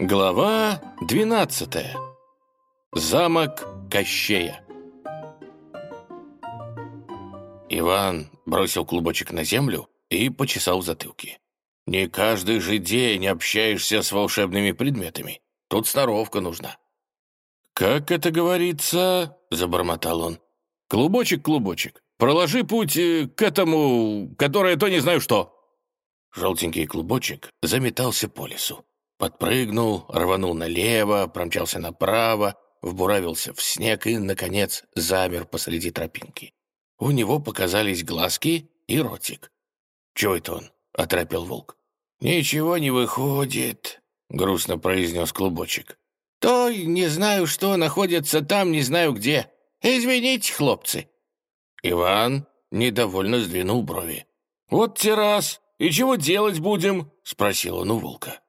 Глава 12. Замок Кощея. Иван бросил клубочек на землю и почесал затылки. «Не каждый же день общаешься с волшебными предметами. Тут сноровка нужна». «Как это говорится?» — забормотал он. «Клубочек, клубочек, проложи путь э, к этому, которое то не знаю что». Желтенький клубочек заметался по лесу. Подпрыгнул, рванул налево, промчался направо, вбуравился в снег и, наконец, замер посреди тропинки. У него показались глазки и ротик. «Чего это он?» — оторопел волк. «Ничего не выходит», — грустно произнес клубочек. «То не знаю, что находится там, не знаю где. Извините, хлопцы». Иван недовольно сдвинул брови. «Вот те раз. И чего делать будем?» — спросил он у волка.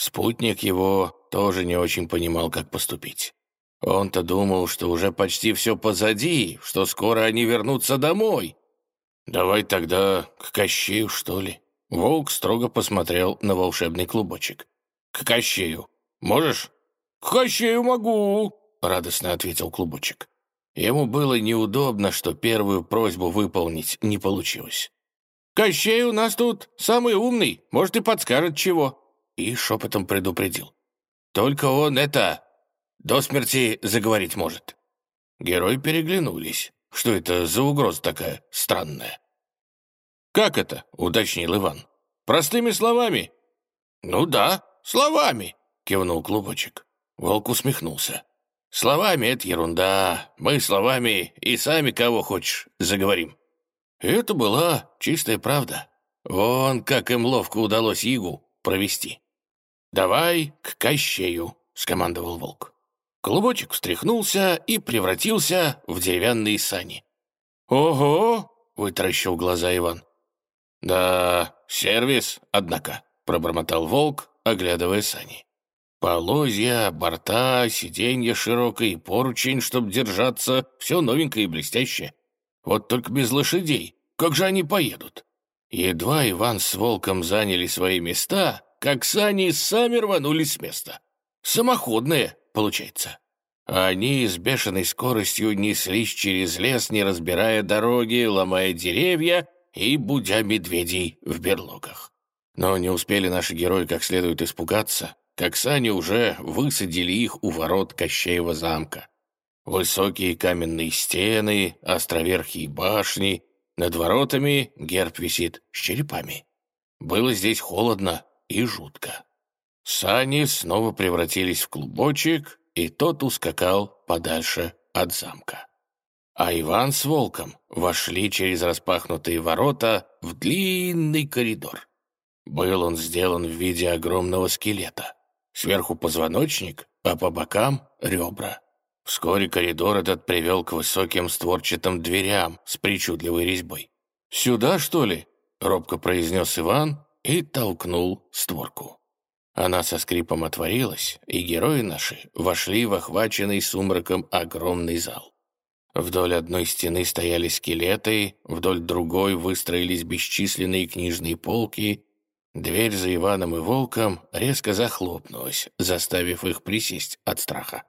Спутник его тоже не очень понимал, как поступить. Он-то думал, что уже почти все позади, что скоро они вернутся домой. «Давай тогда к Кощею, что ли?» Волк строго посмотрел на волшебный клубочек. «К Кощею. Можешь?» «К Кощею могу», — радостно ответил клубочек. Ему было неудобно, что первую просьбу выполнить не получилось. «Кощей у нас тут самый умный, может, и подскажет чего» и шепотом предупредил. «Только он это... до смерти заговорить может». Герои переглянулись. Что это за угроза такая странная? «Как это?» — уточнил Иван. «Простыми словами?» «Ну да, словами», — кивнул клубочек. Волк усмехнулся. «Словами — это ерунда. Мы словами и сами кого хочешь заговорим». это была чистая правда. Вон как им ловко удалось Игу провести. «Давай к Кощею», — скомандовал волк. Клубочек встряхнулся и превратился в деревянные сани. «Ого!» — вытаращил глаза Иван. «Да, сервис, однако», — пробормотал волк, оглядывая сани. Полозья, борта, сиденье широкое и поручень, чтоб держаться, все новенькое и блестящее. Вот только без лошадей. Как же они поедут? Едва Иван с волком заняли свои места, как сани сами рванулись с места. Самоходные, получается. Они с бешеной скоростью неслись через лес, не разбирая дороги, ломая деревья и будя медведей в берлогах. Но не успели наши герои как следует испугаться, как сани уже высадили их у ворот Кощеева замка. Высокие каменные стены, островерхие башни, над воротами герб висит с черепами. Было здесь холодно, и жутко. Сани снова превратились в клубочек, и тот ускакал подальше от замка. А Иван с Волком вошли через распахнутые ворота в длинный коридор. Был он сделан в виде огромного скелета. Сверху позвоночник, а по бокам — ребра. Вскоре коридор этот привел к высоким створчатым дверям с причудливой резьбой. «Сюда, что ли?» — робко произнес Иван и толкнул створку. Она со скрипом отворилась, и герои наши вошли в охваченный сумраком огромный зал. Вдоль одной стены стояли скелеты, вдоль другой выстроились бесчисленные книжные полки. Дверь за Иваном и Волком резко захлопнулась, заставив их присесть от страха.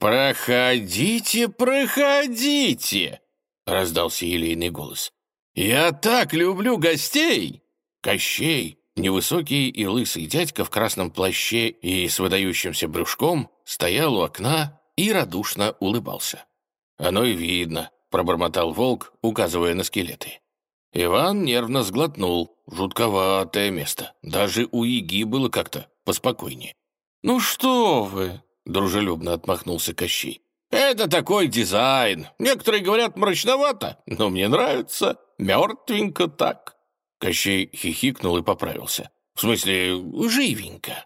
«Проходите, проходите!» — раздался елейный голос. «Я так люблю гостей!» Кощей, невысокий и лысый дядька в красном плаще и с выдающимся брюшком, стоял у окна и радушно улыбался. «Оно и видно», — пробормотал волк, указывая на скелеты. Иван нервно сглотнул. Жутковатое место. Даже у Иги было как-то поспокойнее. «Ну что вы!» — дружелюбно отмахнулся Кощей. «Это такой дизайн. Некоторые говорят мрачновато, но мне нравится. Мертвенько так». Кощей хихикнул и поправился. «В смысле, живенько».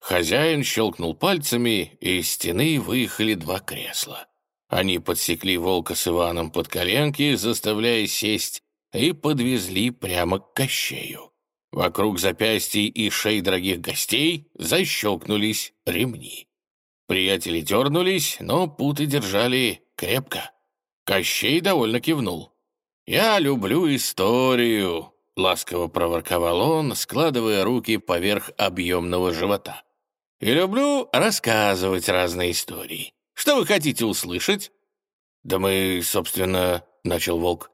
Хозяин щелкнул пальцами, и из стены выехали два кресла. Они подсекли волка с Иваном под коленки, заставляя сесть, и подвезли прямо к Кощею. Вокруг запястий и шеи дорогих гостей защелкнулись ремни. Приятели дернулись, но путы держали крепко. Кощей довольно кивнул. «Я люблю историю», — ласково проворковал он, складывая руки поверх объемного живота. и люблю рассказывать разные истории. Что вы хотите услышать?» «Да мы, собственно...» — начал волк.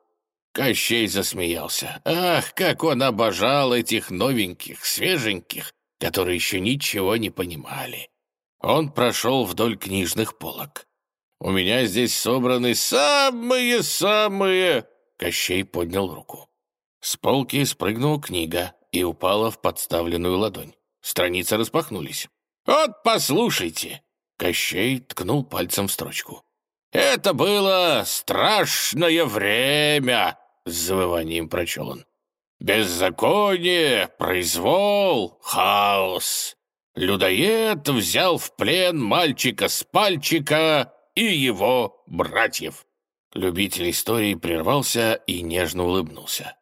Кощей засмеялся. «Ах, как он обожал этих новеньких, свеженьких, которые еще ничего не понимали!» Он прошел вдоль книжных полок. «У меня здесь собраны самые-самые...» Кощей поднял руку. С полки спрыгнула книга и упала в подставленную ладонь. Страницы распахнулись. «Вот послушайте!» Кощей ткнул пальцем в строчку. «Это было страшное время!» С завыванием прочел он. «Беззаконие, произвол, хаос. Людоед взял в плен мальчика с пальчика и его братьев». Любитель истории прервался и нежно улыбнулся.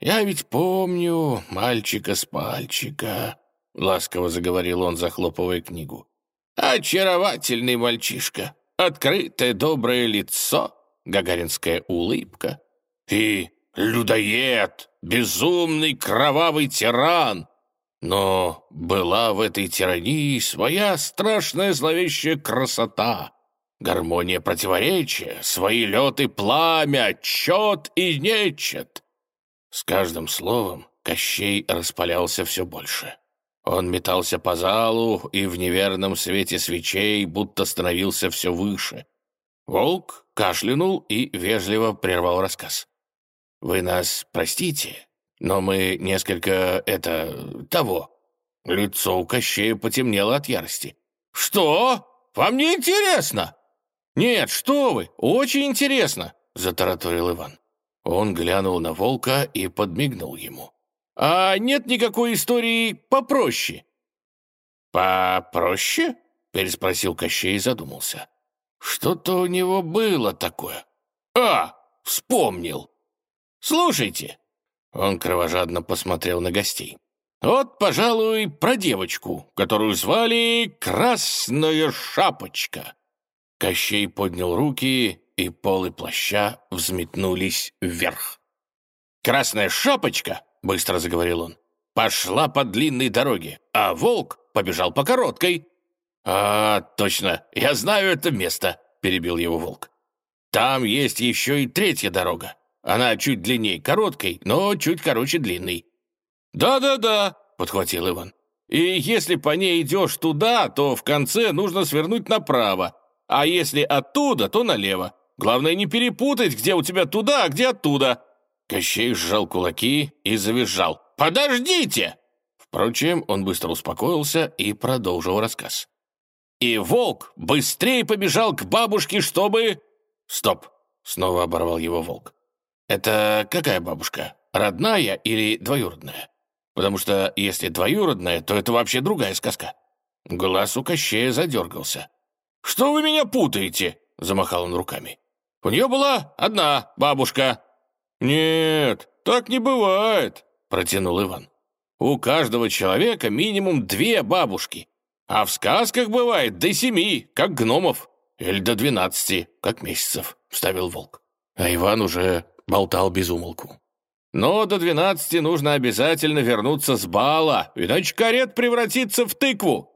«Я ведь помню мальчика с пальчика», — ласково заговорил он, захлопывая книгу. «Очаровательный мальчишка, открытое доброе лицо, гагаринская улыбка. И людоед, безумный кровавый тиран. Но была в этой тирании своя страшная зловещая красота, гармония противоречия, свои лед и пламя, чет и нечет. С каждым словом Кощей распалялся все больше. Он метался по залу и в неверном свете свечей будто становился все выше. Волк кашлянул и вежливо прервал рассказ. «Вы нас простите, но мы несколько, это, того». Лицо у Кощея потемнело от ярости. «Что? Вам не интересно?» «Нет, что вы, очень интересно», — затараторил Иван. Он глянул на волка и подмигнул ему. «А нет никакой истории попроще?» «Попроще?» — переспросил Кощей и задумался. «Что-то у него было такое. А, вспомнил!» «Слушайте!» Он кровожадно посмотрел на гостей. «Вот, пожалуй, про девочку, которую звали Красная Шапочка». Кощей поднял руки и полы плаща взметнулись вверх. «Красная шапочка!» — быстро заговорил он. «Пошла по длинной дороге, а волк побежал по короткой». «А, точно, я знаю это место», — перебил его волк. «Там есть еще и третья дорога. Она чуть длиннее короткой, но чуть короче длинной». «Да-да-да», — подхватил Иван. «И если по ней идешь туда, то в конце нужно свернуть направо, а если оттуда, то налево. Главное не перепутать, где у тебя туда, а где оттуда». Кощей сжал кулаки и завизжал. «Подождите!» Впрочем, он быстро успокоился и продолжил рассказ. И волк быстрее побежал к бабушке, чтобы... «Стоп!» — снова оборвал его волк. «Это какая бабушка? Родная или двоюродная? Потому что если двоюродная, то это вообще другая сказка». Глаз у Кощея задергался. «Что вы меня путаете?» — замахал он руками. У нее была одна бабушка». «Нет, так не бывает», — протянул Иван. «У каждого человека минимум две бабушки, а в сказках бывает до семи, как гномов, или до двенадцати, как месяцев», — вставил волк. А Иван уже болтал без умолку. «Но до двенадцати нужно обязательно вернуться с бала, иначе карет превратится в тыкву».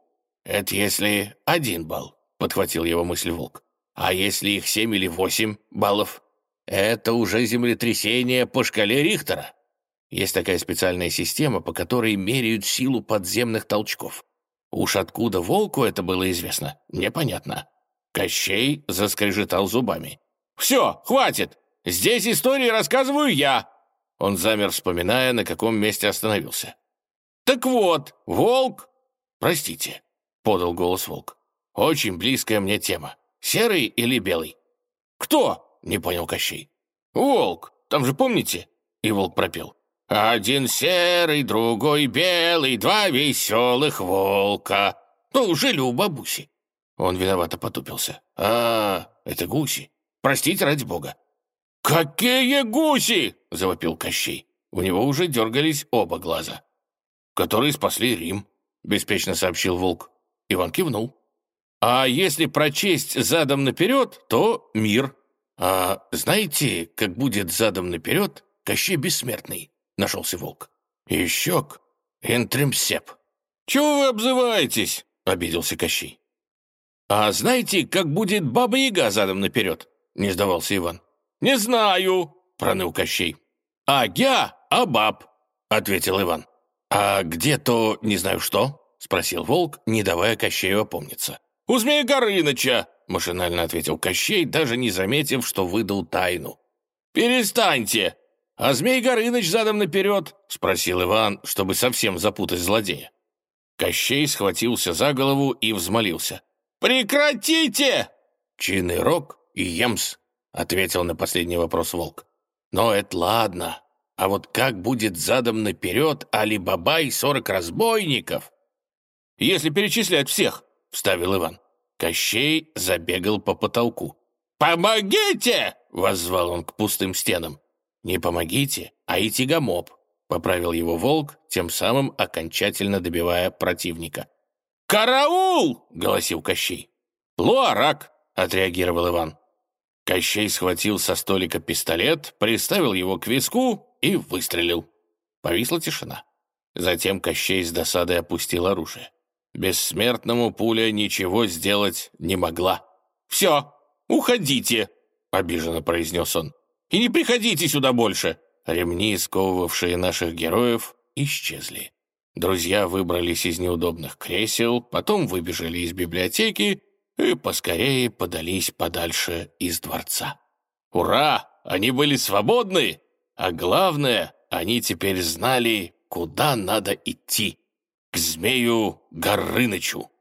«Это если один бал», — подхватил его мысль волк. А если их семь или восемь баллов? Это уже землетрясение по шкале Рихтера. Есть такая специальная система, по которой меряют силу подземных толчков. Уж откуда волку это было известно, непонятно. Кощей заскрежетал зубами. «Все, хватит! Здесь истории рассказываю я!» Он замер, вспоминая, на каком месте остановился. «Так вот, волк...» «Простите», — подал голос волк. «Очень близкая мне тема. Серый или белый?» «Кто?» — не понял Кощей. «Волк, там же помните?» И волк пропел. «Один серый, другой белый, два веселых волка». «Ну, жили у бабуси». Он виновато потупился. «А, это гуси. Простите ради бога». «Какие гуси?» — завопил Кощей. У него уже дергались оба глаза. «Которые спасли Рим», — беспечно сообщил волк. Иван кивнул. А если прочесть задом наперед, то мир. А знаете, как будет задом наперед Кощей Бессмертный? Нашелся волк. Еще к Энтремсеп. Чего вы обзываетесь? — обиделся Кощей. «А знаете, как будет Баба-Яга задом наперед?» — не сдавался Иван. «Не знаю», — проныл Кощей. «А я, а баб», — ответил Иван. «А где то не знаю что?» — спросил волк, не давая Кощею опомниться. «У Змея Горыныча!» — машинально ответил Кощей, даже не заметив, что выдал тайну. «Перестаньте! А Змей Горыныч задом наперед?» — спросил Иван, чтобы совсем запутать злодея. Кощей схватился за голову и взмолился. «Прекратите!» «Чин рок и емс», — ответил на последний вопрос волк. «Но это ладно. А вот как будет задом наперед Али-Баба и сорок разбойников?» «Если перечислять всех», — вставил Иван. Кощей забегал по потолку. «Помогите!» — воззвал он к пустым стенам. «Не помогите, а и тягомоб», — поправил его волк, тем самым окончательно добивая противника. «Караул!» — голосил Кощей. «Луарак!» — отреагировал Иван. Кощей схватил со столика пистолет, приставил его к виску и выстрелил. Повисла тишина. Затем Кощей с досадой опустил оружие. Бессмертному пуля ничего сделать не могла. «Все, уходите!» — обиженно произнес он. «И не приходите сюда больше!» Ремни, сковывавшие наших героев, исчезли. Друзья выбрались из неудобных кресел, потом выбежали из библиотеки и поскорее подались подальше из дворца. Ура! Они были свободны! А главное, они теперь знали, куда надо идти. К змею Горынычу.